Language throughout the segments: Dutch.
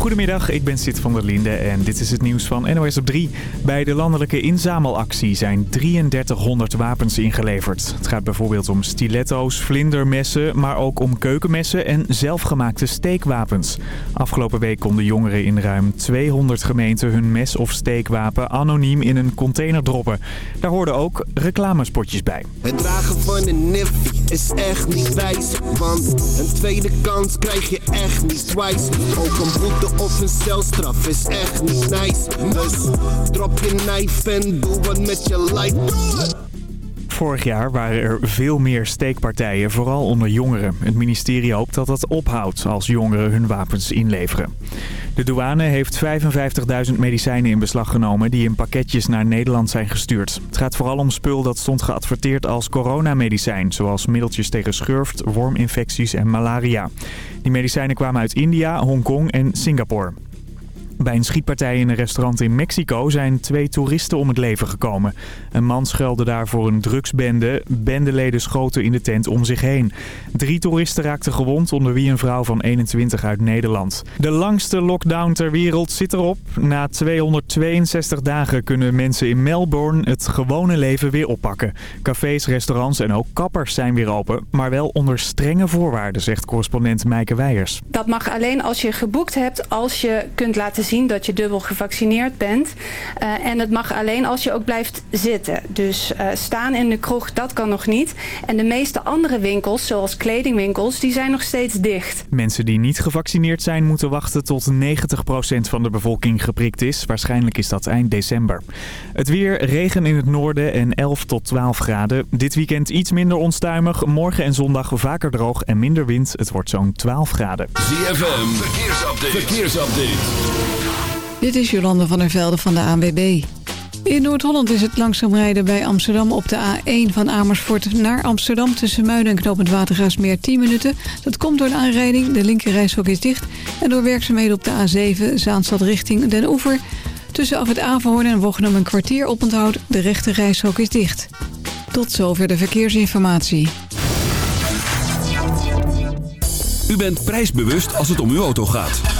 Goedemiddag, ik ben Sid van der Linde en dit is het nieuws van NOS op 3. Bij de landelijke inzamelactie zijn 3300 wapens ingeleverd. Het gaat bijvoorbeeld om stiletto's, vlindermessen, maar ook om keukenmessen en zelfgemaakte steekwapens. Afgelopen week konden jongeren in ruim 200 gemeenten hun mes- of steekwapen anoniem in een container droppen. Daar hoorden ook reclamespotjes bij. Het dragen van een niffy is echt niet wijs, want een tweede kans krijg je echt niet twice. Ook een boete of een celstraf is echt niet nice. Dus drop je knife en doe wat met je life. Vorig jaar waren er veel meer steekpartijen, vooral onder jongeren. Het ministerie hoopt dat dat ophoudt als jongeren hun wapens inleveren. De douane heeft 55.000 medicijnen in beslag genomen die in pakketjes naar Nederland zijn gestuurd. Het gaat vooral om spul dat stond geadverteerd als coronamedicijn, zoals middeltjes tegen schurft, worminfecties en malaria. Die medicijnen kwamen uit India, Hongkong en Singapore. Bij een schietpartij in een restaurant in Mexico zijn twee toeristen om het leven gekomen. Een man schuilde daar voor een drugsbende. Bendeleden schoten in de tent om zich heen. Drie toeristen raakten gewond, onder wie een vrouw van 21 uit Nederland. De langste lockdown ter wereld zit erop. Na 262 dagen kunnen mensen in Melbourne het gewone leven weer oppakken. Cafés, restaurants en ook kappers zijn weer open, maar wel onder strenge voorwaarden, zegt correspondent Meike Weijers. Dat mag alleen als je geboekt hebt, als je kunt laten zien dat je dubbel gevaccineerd bent. Uh, en het mag alleen als je ook blijft zitten. Dus uh, staan in de kroeg, dat kan nog niet. En de meeste andere winkels, zoals kledingwinkels, die zijn nog steeds dicht. Mensen die niet gevaccineerd zijn moeten wachten tot 90% van de bevolking geprikt is. Waarschijnlijk is dat eind december. Het weer, regen in het noorden en 11 tot 12 graden. Dit weekend iets minder onstuimig. Morgen en zondag vaker droog en minder wind. Het wordt zo'n 12 graden. ZFM, verkeersupdate. verkeersupdate. Dit is Jolande van der Velde van de ANWB. In Noord-Holland is het langzaam rijden bij Amsterdam op de A1 van Amersfoort naar Amsterdam... tussen Muiden en Knopend Watergaasmeer 10 minuten. Dat komt door een aanrijding, de linkerrijstrook is dicht... en door werkzaamheden op de A7 Zaanstad richting Den Oever... tussen af het Averhoorn en Wochnum een kwartier oponthoud, de rechte reishok is dicht. Tot zover de verkeersinformatie. U bent prijsbewust als het om uw auto gaat.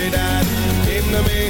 And when she died,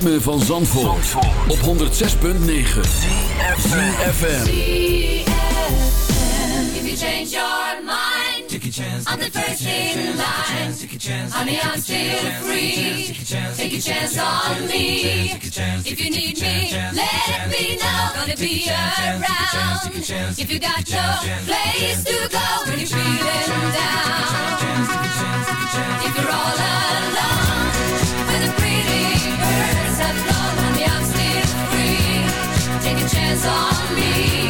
ritme van Zandvoort, Zandvoort. op 106.9 ZFM If you change your mind Take a chance, I'm the first in line Honey, I'm still free Take a chance on me If you need me, let me know Gonna be around If you got your place to go When you're feeling down If you're all alone chances on me.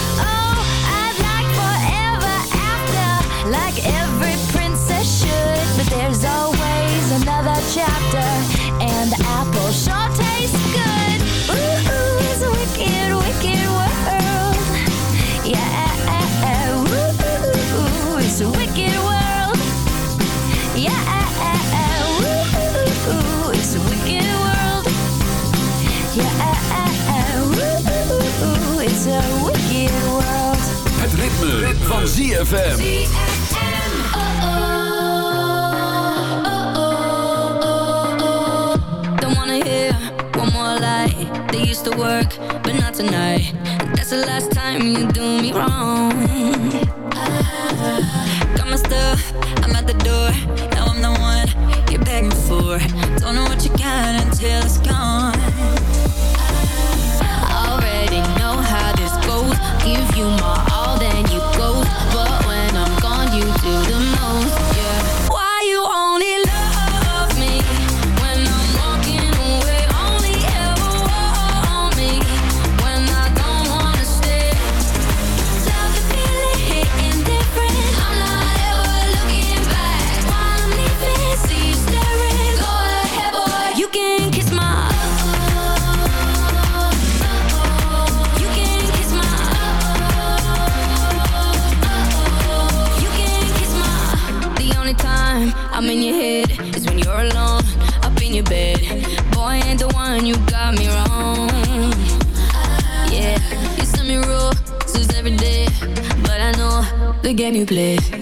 ritme, ritme. van ZFM. Don't wanna hear one more lie. They used to work, but not tonight. That's the last time you do me wrong. Got my stuff, I'm at the door. Now I'm the one you're begging for. Don't know what you got until it's gone. A new place.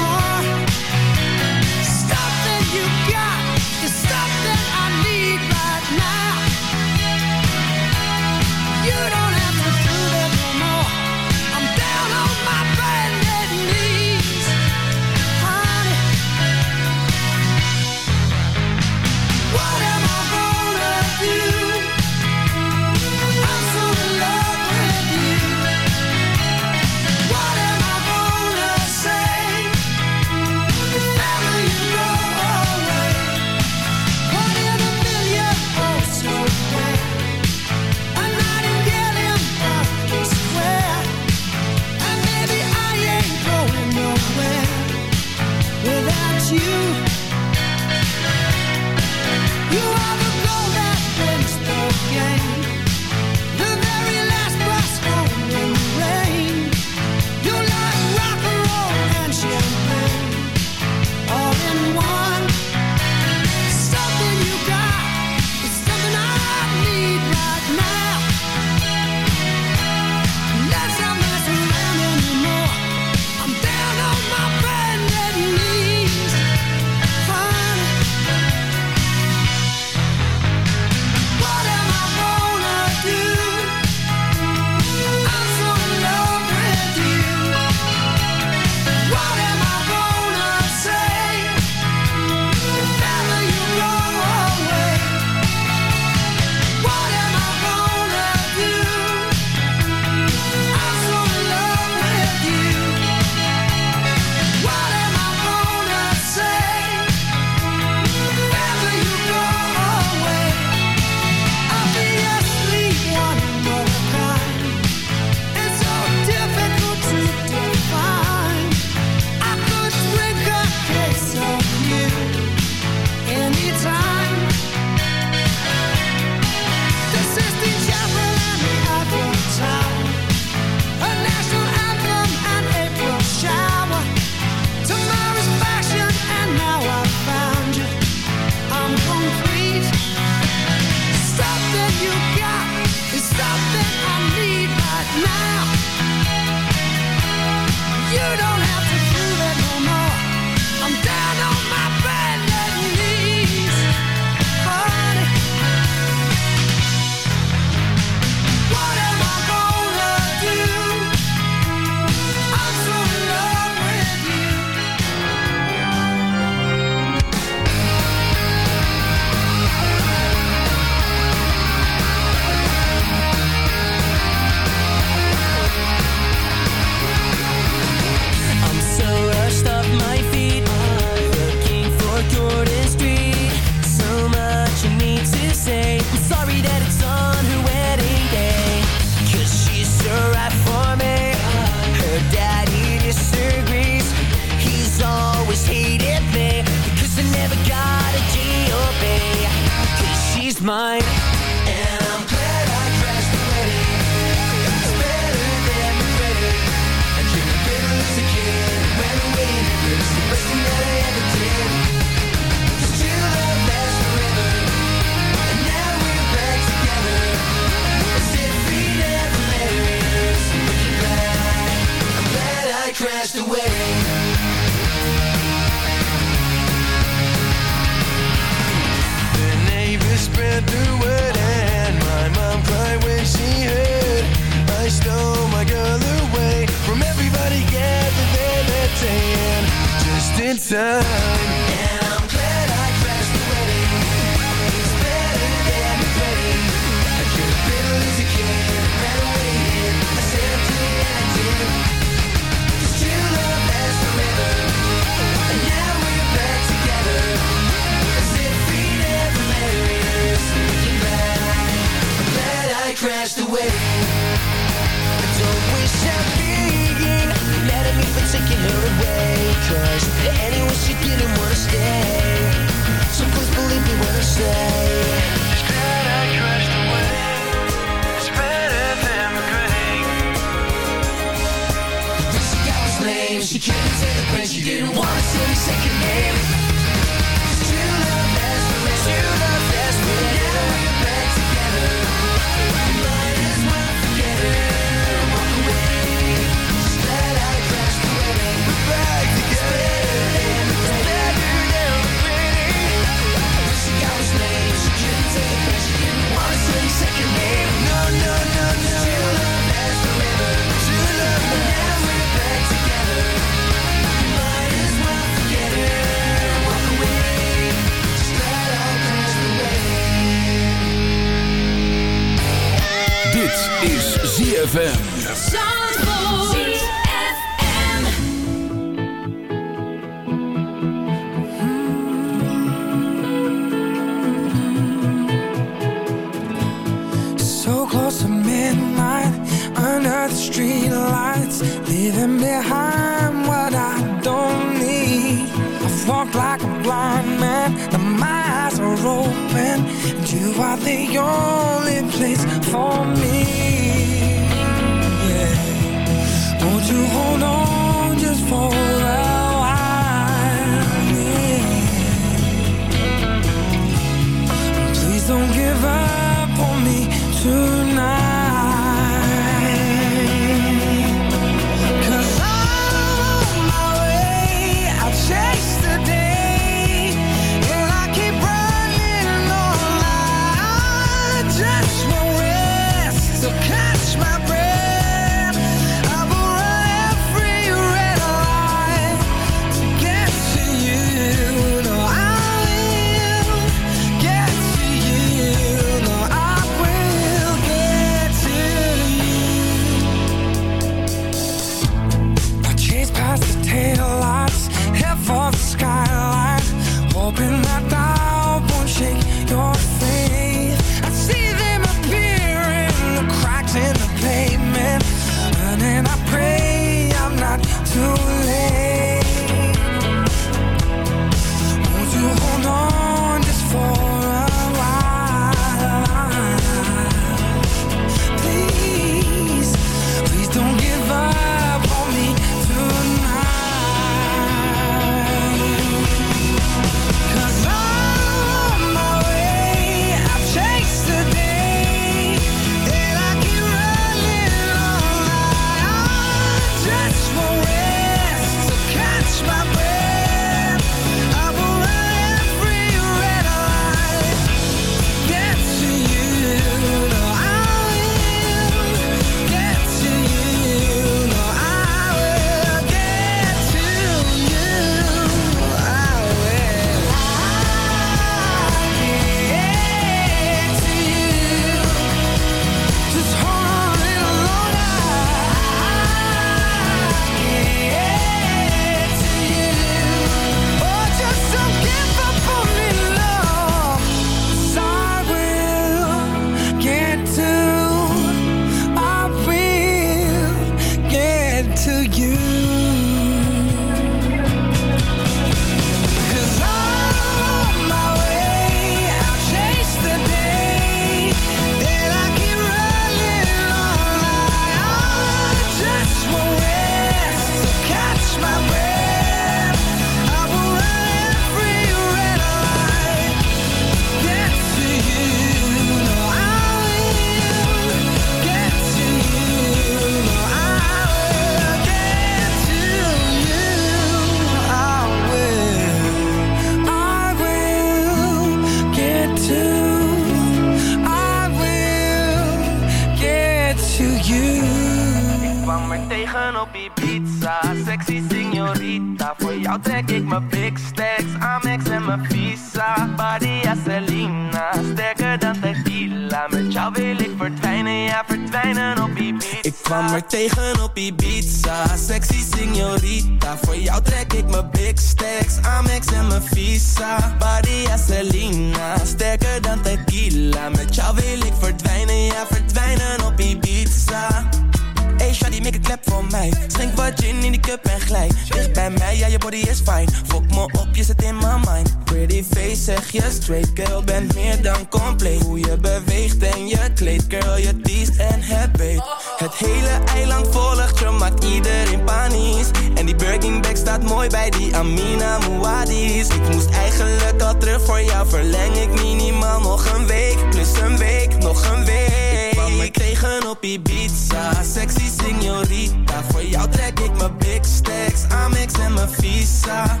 Voor jou. Verleng ik minimaal nog een week Plus een week, nog een week. Ik kwam er tegen op Ibiza. Sexy signorita Voor jou trek ik mijn big stacks Amex en mijn visa.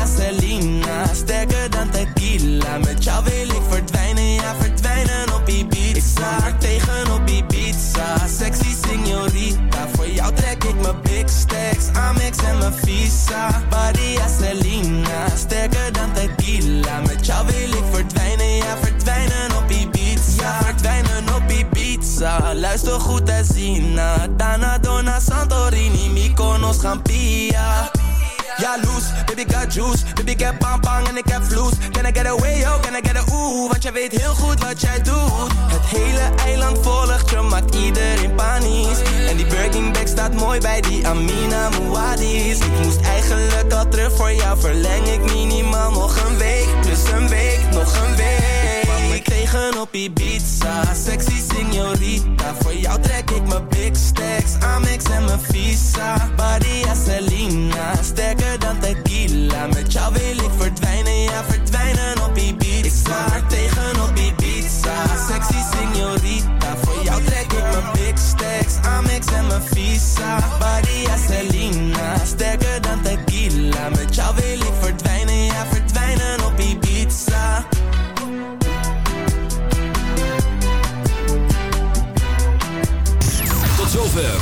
Als Selena Sterker dan tequila. Met jou wil ik verdwijnen Ja verdwijnen op Ibiza. Ik kwam tegen op Ibiza Sexy signorita Voor jou trek ik mijn big stacks Amex en mijn visa als Selena Sterker dan tequila Met jou wil ik verdwijnen Ja verdwijnen op Ibiza Ja verdwijnen op Ibiza Luister goed en zien na Dana, Dona, Santorini Mykonos, Gampia Jaloers, baby got juice. Baby ik heb bang en ik heb vloes Can I get away, yo, can I get a ooh? Want jij weet heel goed wat jij doet. Het hele eiland volgt je, maakt iedereen panisch. En die Birkin bag staat mooi bij die Amina Muadis Ik moest eigenlijk al terug voor jou Verleng ik minimaal nog een week. Plus een week, nog een week tegen op Ibiza. Sexy signorita Voor jou trek ik mijn big stacks. Amex en mijn visa als Selena. Sterker dan tequila Met jou wil ik verdwijnen. Ja verdwijnen op Ibiza. Ik er tegen op Ibiza. Sexy signorita Voor jou trek ik mijn big stacks. Amex en mijn visa als Selena. Sterker dan tequila